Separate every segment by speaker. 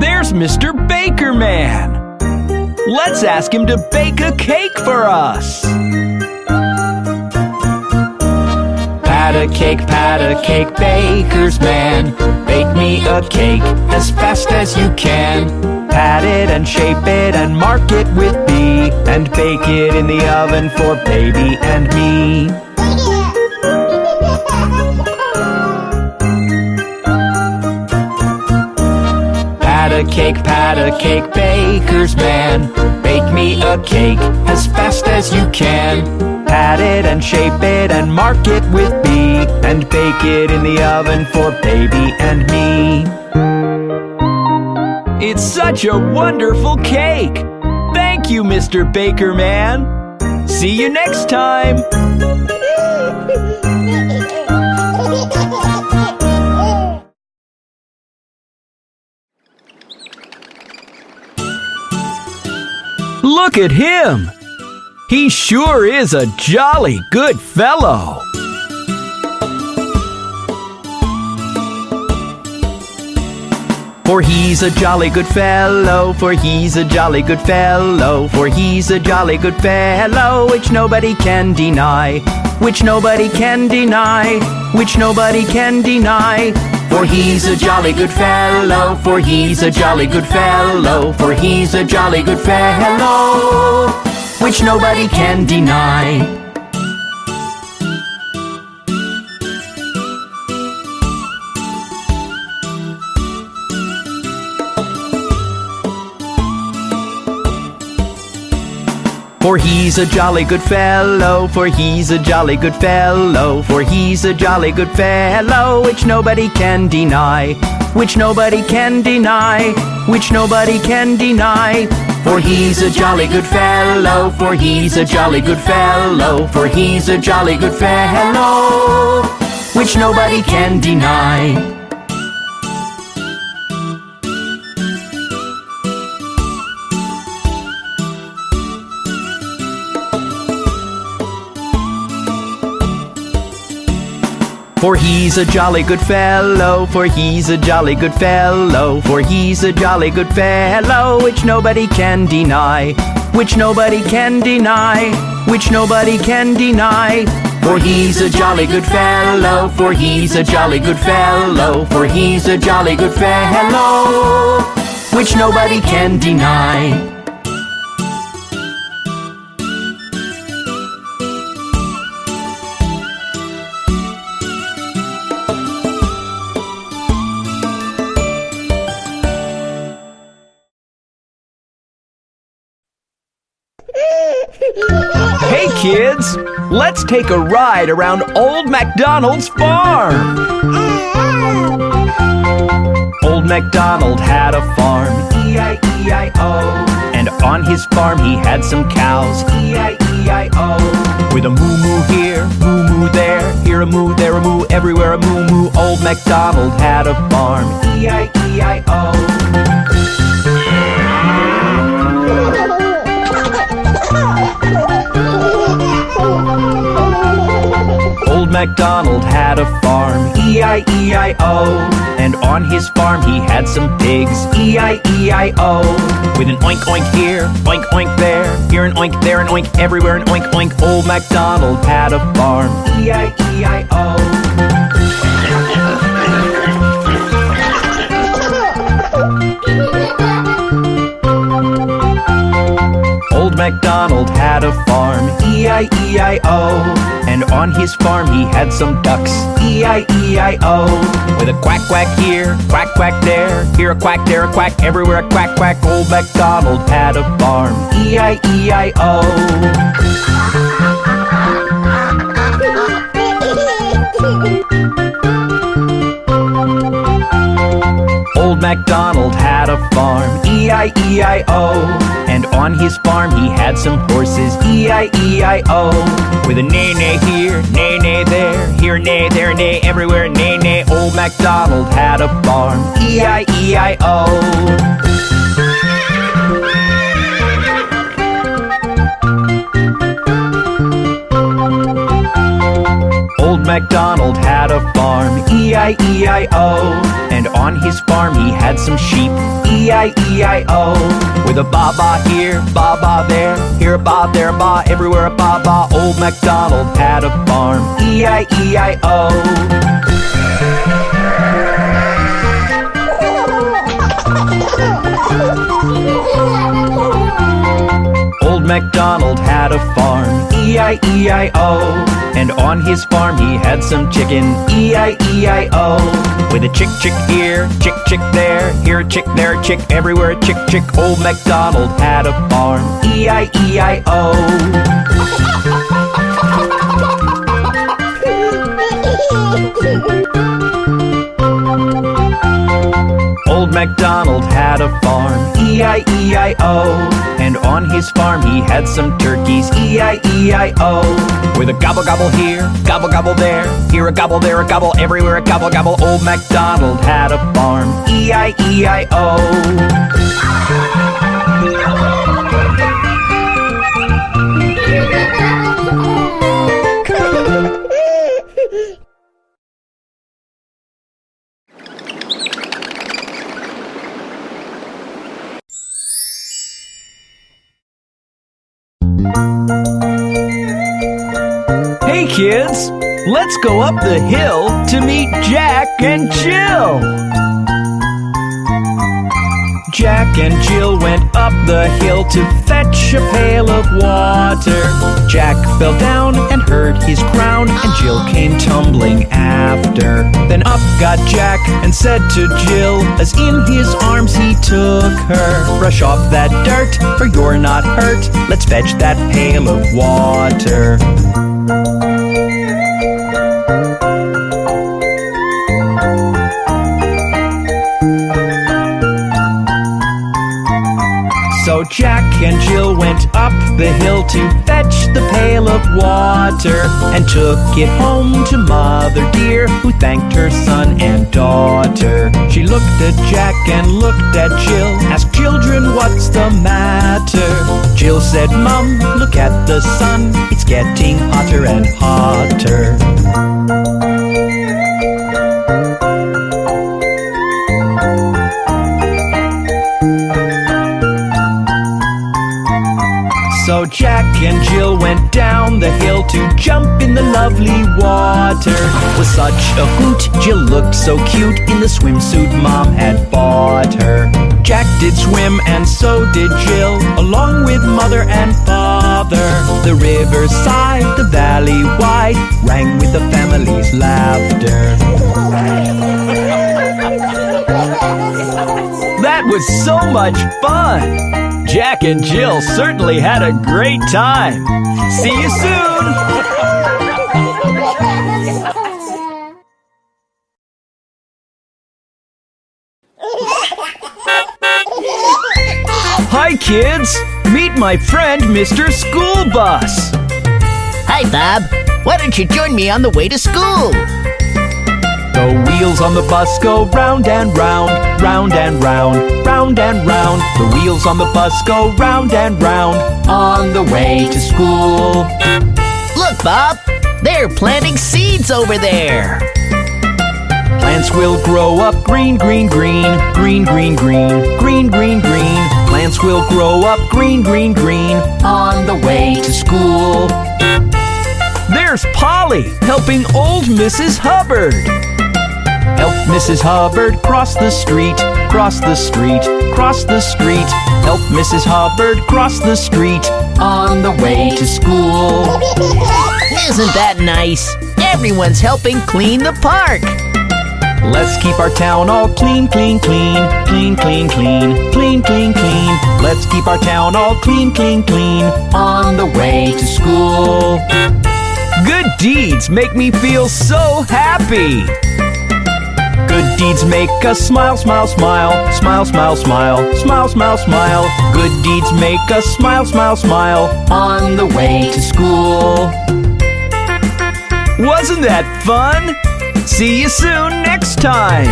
Speaker 1: There's Mr. Baker Man. Let's ask him to bake a cake for us.
Speaker 2: Pat a cake, pat a cake, baker's man. Bake me a cake as fast as you can.
Speaker 1: Pat it and shape it and mark it with B. And bake it in the oven for baby and me.
Speaker 2: A cake, pat a cake, baker's man. Bake me a cake as fast as you can.
Speaker 1: Pat it and shape it and mark it with B. And bake it in the oven for baby and me. It's such a wonderful cake! Thank you, Mr. Baker Man! See you next time! Look at him! He sure is a jolly good fellow! For he's a jolly good fellow, for he's a jolly good fellow, for he's a jolly good fellow, which nobody can deny, which nobody can deny, which nobody can deny. For he's a jolly good fellow, for he's a jolly good fellow, for he's a jolly good fellow, which nobody can deny. For he's a jolly good fellow, for he's a jolly good fellow, for he's a jolly good fellow, which nobody can deny, which nobody can deny, which nobody can deny. For he's a jolly good fellow, for he's a jolly good fellow, for he's a jolly good fellow, which nobody can deny. For he's a jolly good fellow, for he's a jolly good fellow, for he's a jolly good fellow, which nobody can deny, which nobody can deny, which nobody can deny. For he's a jolly good fellow, for he's a jolly good fellow, for he's a jolly good fellow, which nobody can deny. Let's take a ride around Old MacDonald's farm. Old MacDonald had a farm, E-I-E-I-O. And on his farm he had some cows, E-I-E-I-O. With a moo moo here, moo moo there, here a moo, there a moo, everywhere a moo moo. Old MacDonald had a farm, E-I-E-I-O. MacDonald had a farm, E-I-E-I-O. And on his farm he had some pigs, E-I-E-I-O. With an oink oink here, oink oink there, here an oink, there an oink, everywhere an oink oink. Old MacDonald had a farm, E-I-E-I-O. MacDonald had a farm, E-I-E-I-O. And on his farm he had some ducks, E-I-E-I-O. With a quack quack here, quack quack there, here a quack, there a quack, everywhere a quack quack. Old MacDonald had a farm, E-I-E-I-O. Old MacDonald had a farm, E-I-E-I-O. And on his farm he had some horses, E-I-E-I-O. With a neigh neigh here, neigh neigh there, here neigh, there neigh, everywhere neigh neigh. Old MacDonald had a farm, E-I-E-I-O. Old MacDonald had a farm, E-I-E-I-O. And on his farm he had some sheep, E-I-E-I-O. With a ba-ba here, ba-ba there, here a ba, there a ba, everywhere a ba-ba. Old MacDonald had a farm, E-I-E-I-O. MacDonald had a farm, E-I-E-I-O. And on his farm he had some chicken, E-I-E-I-O. With a chick chick here, chick chick there, here a chick, there a chick, everywhere a chick chick. Old MacDonald had a farm, E-I-E-I-O. Old MacDonald had a farm, E-I-E-I-O. And on his farm he had some turkeys, E-I-E-I-O. With a gobble gobble here, gobble gobble there, here a gobble, there a gobble, everywhere a gobble gobble. Old MacDonald had a farm, E-I-E-I-O. Let's go up the hill to meet Jack and Jill. Jack and Jill went up the hill to fetch a pail of water. Jack fell down and hurt his crown, and Jill came tumbling after. Then up got Jack and said to Jill, as in his arms he took her, Brush off that dirt, for you're not hurt. Let's fetch that pail of water. Jack and Jill went up the hill to fetch the pail of water and took it home to Mother Dear, who thanked her son and daughter. She looked at Jack and looked at Jill, asked children, what's the matter? Jill said, Mum, look at the sun, it's getting hotter and hotter. So Jack and Jill went down the hill to jump in the lovely water. With such a hoot, Jill looked so cute in the swimsuit mom had bought her. Jack did swim and so did Jill, along with mother and father. The river side, the valley wide, rang with the family's laughter. That was so much fun! Jack and Jill certainly had a great time. See you soon! Hi, kids! Meet my friend, Mr. School Bus.
Speaker 3: Hi, Bob. Why don't you join me on the way to school?
Speaker 1: The wheels on the bus go round and round, round and round, round and round. The wheels on the bus go round and round on the way to school.
Speaker 3: Look, Bob. They're planting seeds over there.
Speaker 1: Plants will grow up green, green, green, green, green, green, green, green, green. Plants will grow up green, green, green on the way to school. There's Polly helping old Mrs. Hubbard. Help Mrs. Hubbard cross the street, cross the street, cross the street. Help Mrs. Hubbard cross the street on the way to school.
Speaker 3: Isn't that nice? Everyone's helping clean the park.
Speaker 1: Let's keep our town all clean, clean, clean, clean, clean, clean, clean, clean, clean. Let's keep our town all clean, clean, clean on the way to school. Good deeds make me feel so happy. Good deeds make us smile, smile, smile, smile, smile, smile, smile, smile, smile. Good deeds make us smile, smile, smile on the way to school. Wasn't that fun? See you soon next time.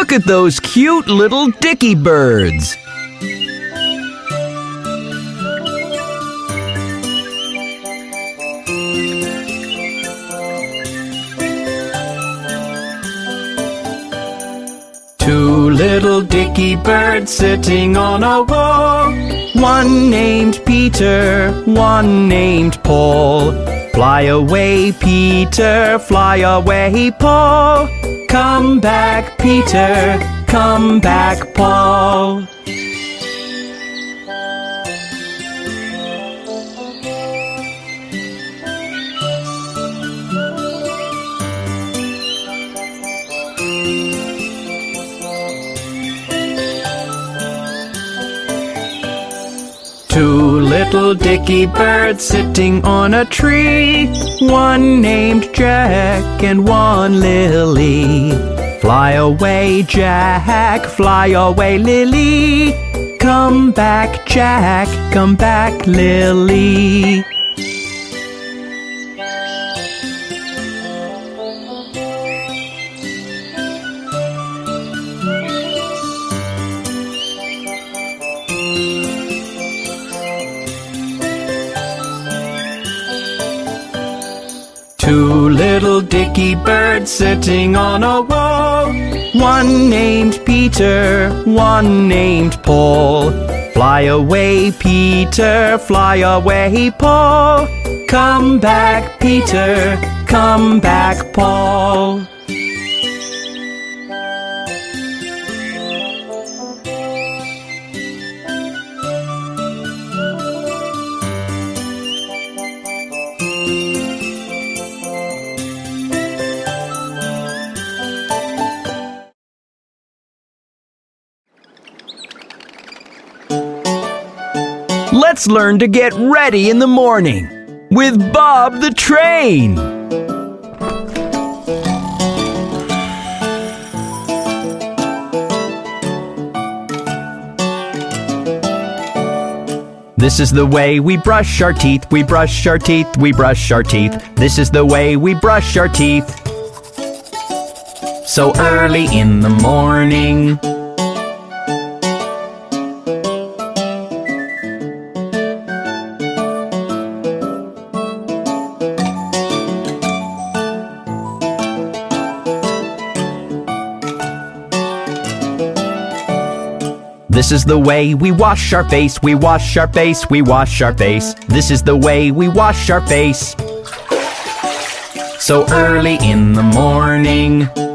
Speaker 1: Look at those cute little dicky birds. Two little dicky birds sitting on a wall. One named Peter, one named Paul. Fly away, Peter, fly away, Paul. Come back, Peter, come back, Paul. Two little dicky birds sitting on a tree. One named Jack and one Lily. Fly away, Jack, fly away, Lily. Come back, Jack, come back, Lily. Little dicky birds sitting on a wall. One named Peter, one named Paul. Fly away, Peter, fly away, Paul. Come back, Peter, come back, Paul. Learn to get ready in the morning with Bob the Train. This is the way we brush our teeth, we brush our teeth, we brush our teeth. This is the way we brush our teeth. So early in the morning. This is the way we wash our face, we wash our face, we wash our face. This is the way we wash our face. So early in the morning.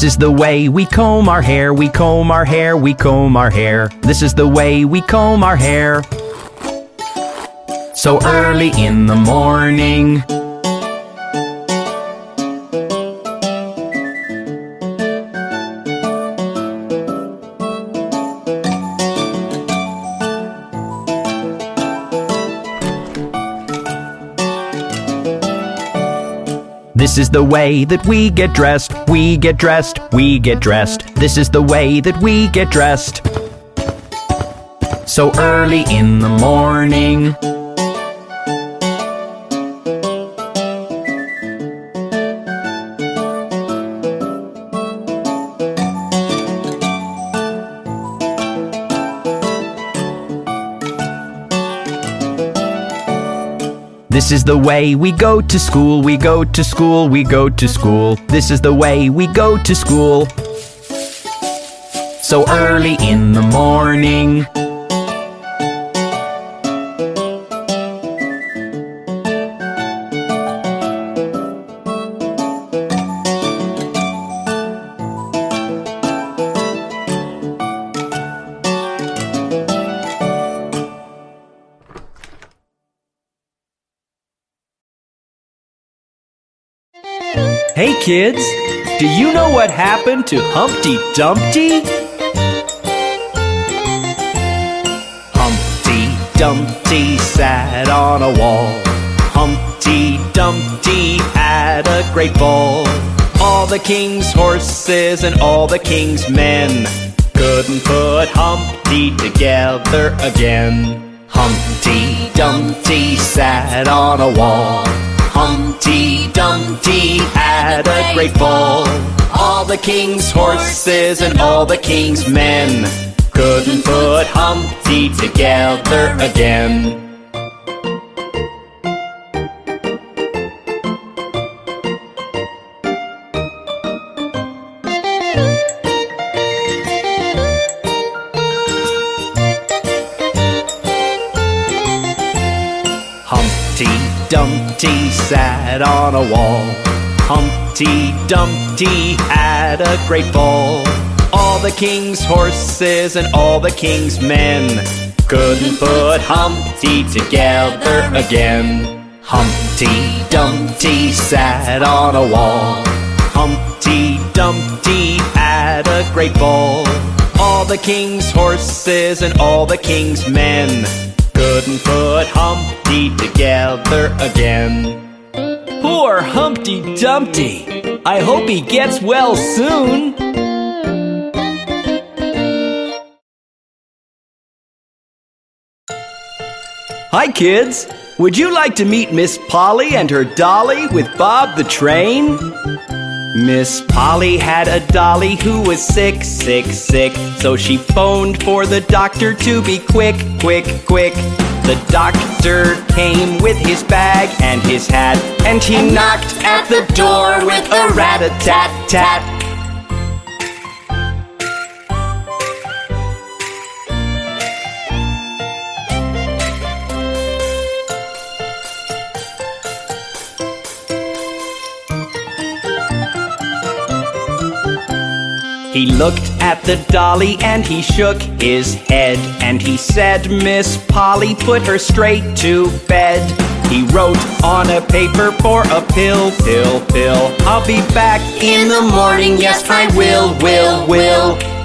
Speaker 1: This is the way we comb our hair, we comb our hair, we comb our hair. This is the way we comb our hair. So early in the morning. This is the way that we get dressed, we get dressed, we get dressed. This is the way that we get dressed. So early in the morning. This is the way we go to school, we go to school, we go to school. This is the way we go to school. So early in the morning.
Speaker 4: Hey kids, do you know what happened to Humpty Dumpty? Humpty Dumpty sat on a wall. Humpty Dumpty had a great ball. All the king's horses and all the king's men couldn't put Humpty together again. Humpty Dumpty sat on a wall. Humpty Dumpty had a great fall. All the king's horses and all the king's men couldn't put Humpty together again. Humpty Dumpty sat on a wall. Humpty Dumpty had a great ball. All the king's horses and all the king's men couldn't put Humpty together again. Humpty Dumpty sat on a wall. Humpty Dumpty had a great ball. All the king's horses and all the king's men couldn't put Humpty together again.
Speaker 1: Poor Humpty Dumpty. I hope he gets well soon. Hi, kids. Would you like to meet Miss Polly and her dolly with Bob the Train? Miss Polly had a dolly who was sick, sick, sick. So she phoned for the doctor to be quick, quick, quick. The doctor came with his bag and his hat, and he knocked at the door with a rat a tat tat. He looked at the dolly and he shook his head and he said, Miss Polly, put her straight to bed. He wrote on a paper for a pill, pill, pill. I'll be back in the morning, yes, I will, will, will.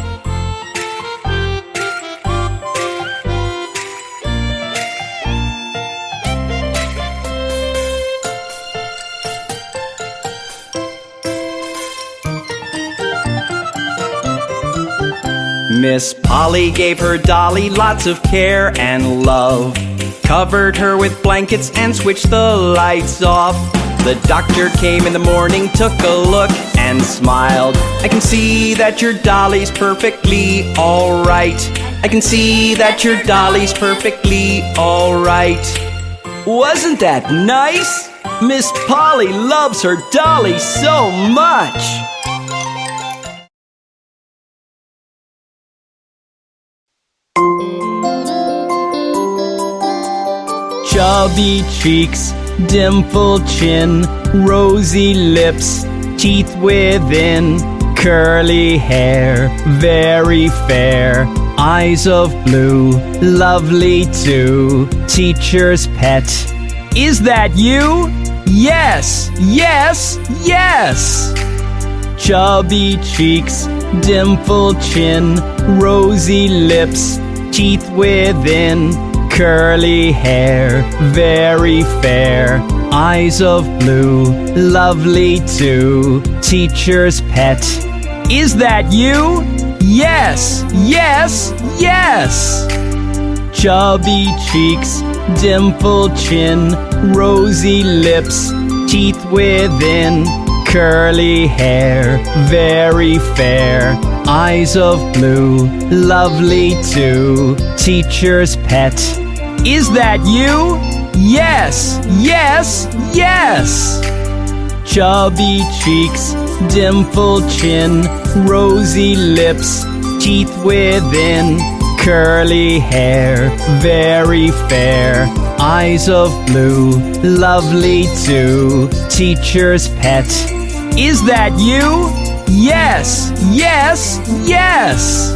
Speaker 1: Miss Polly gave her dolly lots of care and love. Covered her with blankets and switched the lights off. The doctor came in the morning, took a look, and smiled. I can see that your dolly's perfectly alright. I can see that your dolly's perfectly alright. Wasn't that nice? Miss Polly loves her dolly so much. Chubby cheeks, dimpled chin, rosy lips, teeth within, curly hair, very fair, eyes of blue, lovely too, teacher's pet. Is that you? Yes, yes, yes! Chubby cheeks, dimpled chin, rosy lips, teeth within, curly hair, very fair, eyes of blue, lovely too, teacher's pet. Is that you? Yes, yes, yes! Chubby cheeks, dimpled chin, rosy lips, teeth within, curly hair, very fair, eyes of blue, lovely too, teacher's pet. Is that you? Yes, yes, yes! Chubby cheeks, dimpled chin, rosy lips, teeth within, curly hair, very fair, eyes of blue, lovely too, teacher's pet. Is that you? Yes, yes, yes!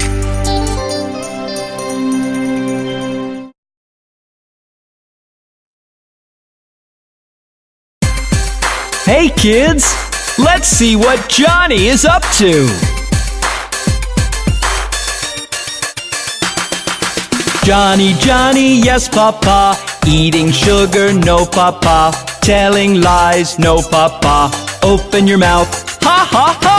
Speaker 1: Hey kids, let's see what Johnny is up to. Johnny, Johnny, yes, Papa. Eating sugar, no, Papa. Telling lies, no, Papa. Open your mouth, ha ha ha!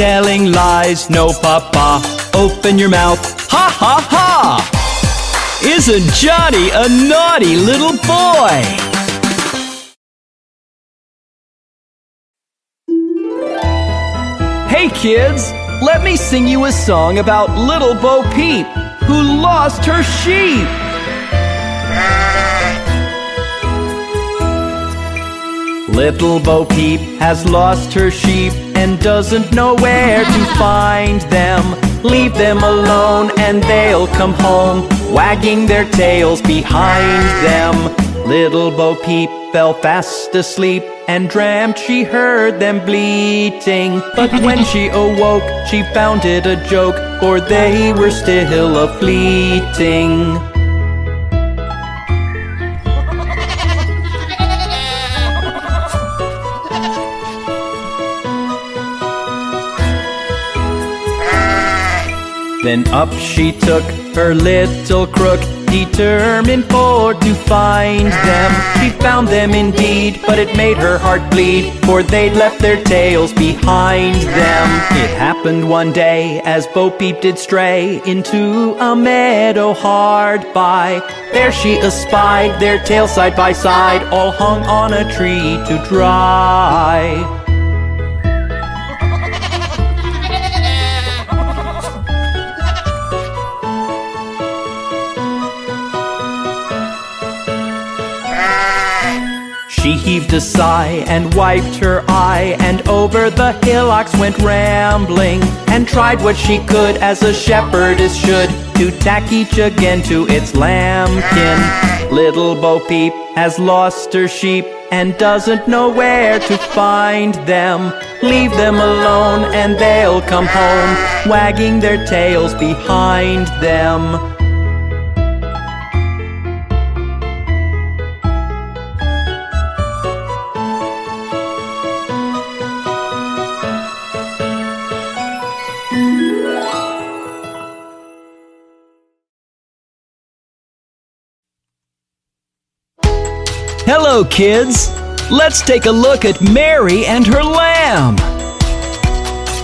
Speaker 1: Telling lies, no, Papa. Open your mouth, ha ha ha! Isn't Johnny a naughty little boy? Hey kids, let me sing you a song about little Bo Peep who lost her sheep. Little Bo Peep has lost her sheep and doesn't know where to find them. Leave them alone and they'll come home, wagging their tails behind them. Little Bo Peep fell fast asleep and dreamt she heard them bleating. But when she awoke, she found it a joke, for they were still a fleeting. Then up she took her little crook, determined for to find them. She found them indeed, but it made her heart bleed, for they'd left their tails behind them. It happened one day as Bo Peep did stray into a meadow hard by. There she espied their tails side by side, all hung on a tree to dry. Heaved a sigh and wiped her eye, and over the hillocks went rambling, and tried what she could as a shepherdess should to tack each again to its lambkin. Little Bo Peep has lost her sheep and doesn't know where to find them. Leave them alone and they'll come home, wagging their tails behind them. Kids! Let's take a look at Mary and her lamb.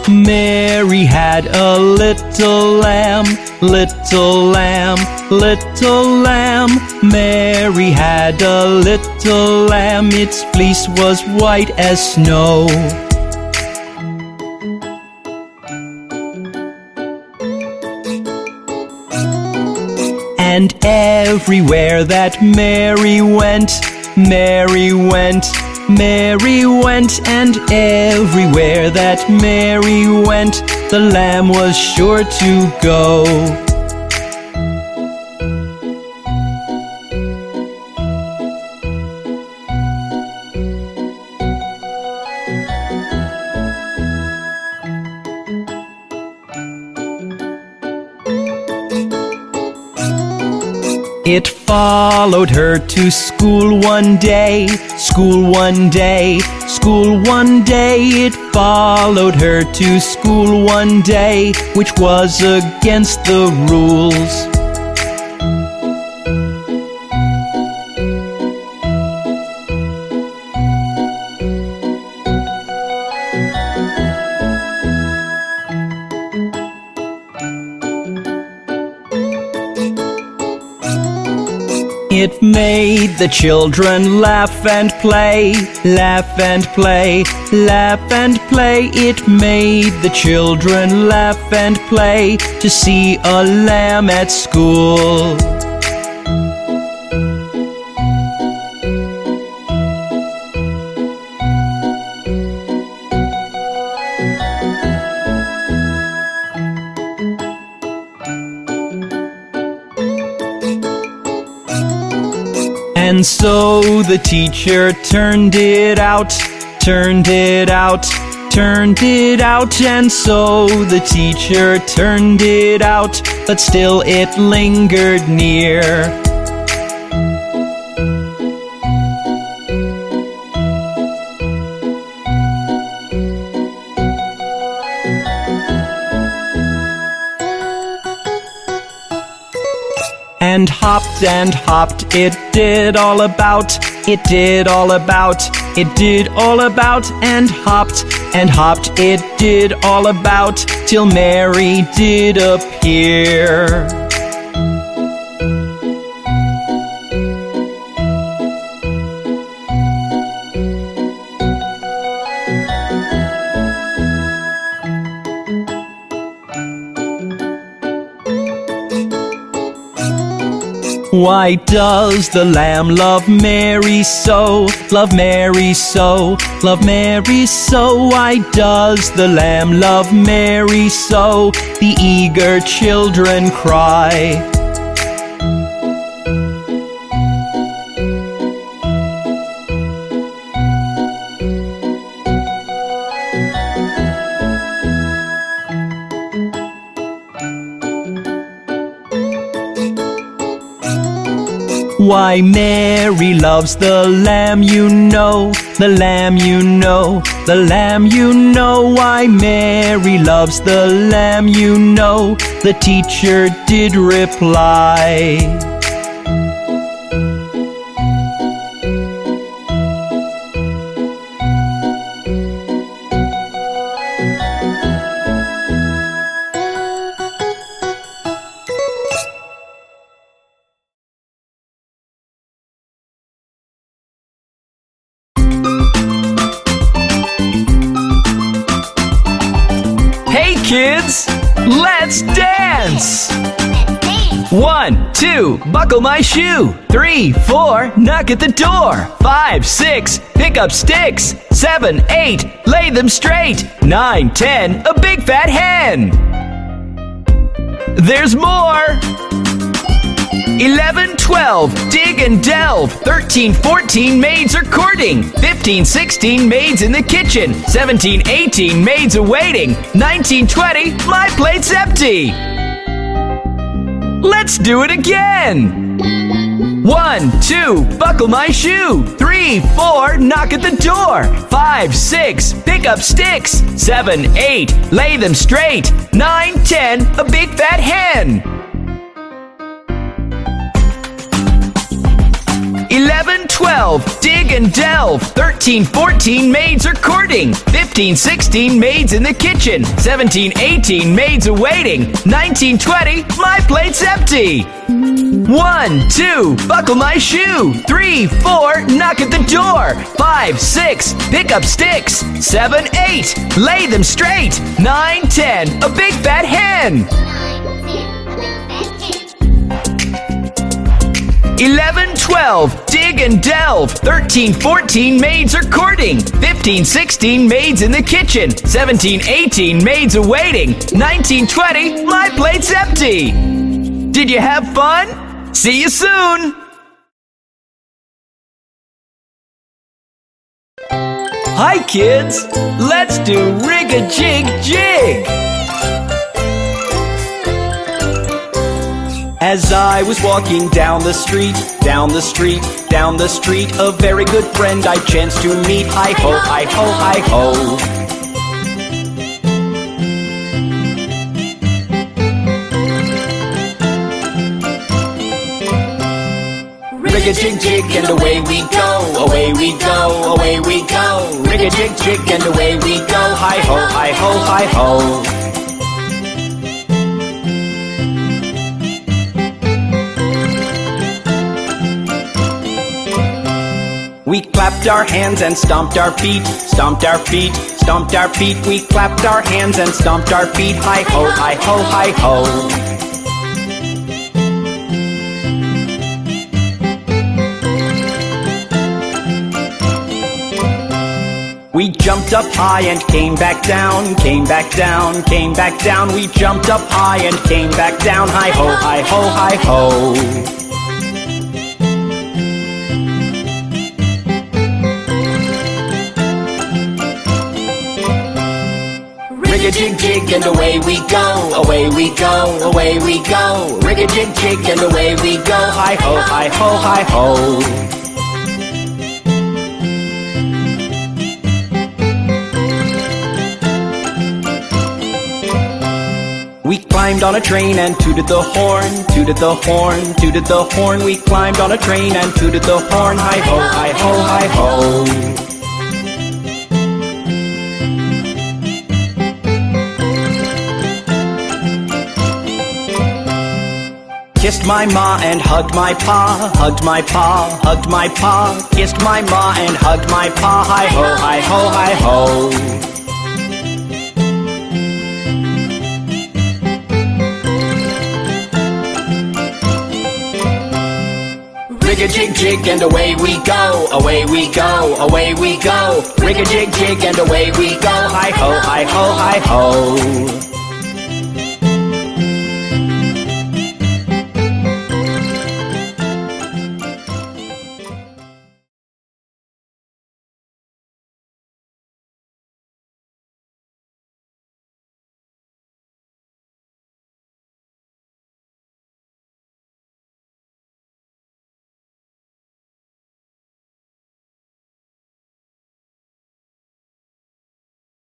Speaker 1: Mary had a little lamb, little lamb, little lamb. Mary had a little lamb, its fleece was white as snow. And everywhere that Mary went, Mary went, Mary went, and everywhere that Mary went, the lamb was sure to go. It followed her to school one day, school one day, school one day. It followed her to school one day, which was against the rules. It made the children laugh and play, laugh and play, laugh and play. It made the children laugh and play to see a lamb at school. And so the teacher turned it out, turned it out, turned it out. And so the teacher turned it out, but still it lingered near. Hopped and hopped. It did all about, it did all about, it did all about and hopped and hopped. It did all about till Mary did appear. Why does the lamb love Mary so? Love Mary so, love Mary so. Why does the lamb love Mary so? The eager children cry. Why Mary loves the lamb, you know, the lamb, you know, the lamb, you know. Why Mary loves the lamb, you know, the teacher did reply. One, two, buckle my shoe. Three, four, knock at the door. Five, six, pick up sticks. Seven, eight, lay them straight. Nine, ten, a big fat hen. There's more. 11, 12, dig and delve. 13, 14, maids are courting. 15, 16, maids in the kitchen. 17, 18, maids awaiting. 19, 20, my plate's empty. Let's do it again. One, two, buckle my shoe. Three, four, knock at the door. Five, six, pick up sticks. Seven, eight, lay them straight. Nine, ten, a big fat hen. 11, 12, dig and delve. 13, 14, maids are courting. 15, 16, maids in the kitchen. 17, 18, maids awaiting. 19, 20, my plate's empty. 1, 2, buckle my shoe. 3, 4, knock at the door. 5, 6, pick up sticks. 7, 8, lay them straight. 9, 10, a big fat hen. 11, 12, dig and delve. 13, 14, maids are courting. 15, 16, maids in the kitchen. 17, 18, maids awaiting. 19, 20, my plate's empty. Did you have fun? See you soon. Hi, kids. Let's do rig a jig jig. As I was walking down the street, down the street, down the street, a very good friend I chanced to meet. Hi ho, hi ho, hi ho. Rig a jig jig and away we go, away we go, away we go. Rig a jig jig and away we go. Hi ho, hi ho, hi ho. We clapped our hands and stomped our feet, stomped our feet, stomped our feet. We clapped our hands and stomped our feet. Hi ho, hi ho, hi ho. We jumped up high and came back down, came back down, came back down. We jumped up high and came back down. Hi ho, hi ho, hi ho. Rig a jig jig and away we go, away we go, away we go. Rig a jig jig and away we go. Hi ho, hi ho, hi ho. We
Speaker 4: climbed on a train and tooted the horn, tooted the horn, tooted the horn. We climbed on a train and tooted the horn. Hi ho, hi ho, hi ho. Kissed my ma and hugged my pa, hugged my pa, hugged my pa. Kissed my ma and hugged my pa. Hi ho, hi ho, hi ho. Rig a jig jig and away we go, away we go, away we go. Rig a jig jig and away we go. Hi ho, hi ho, hi ho.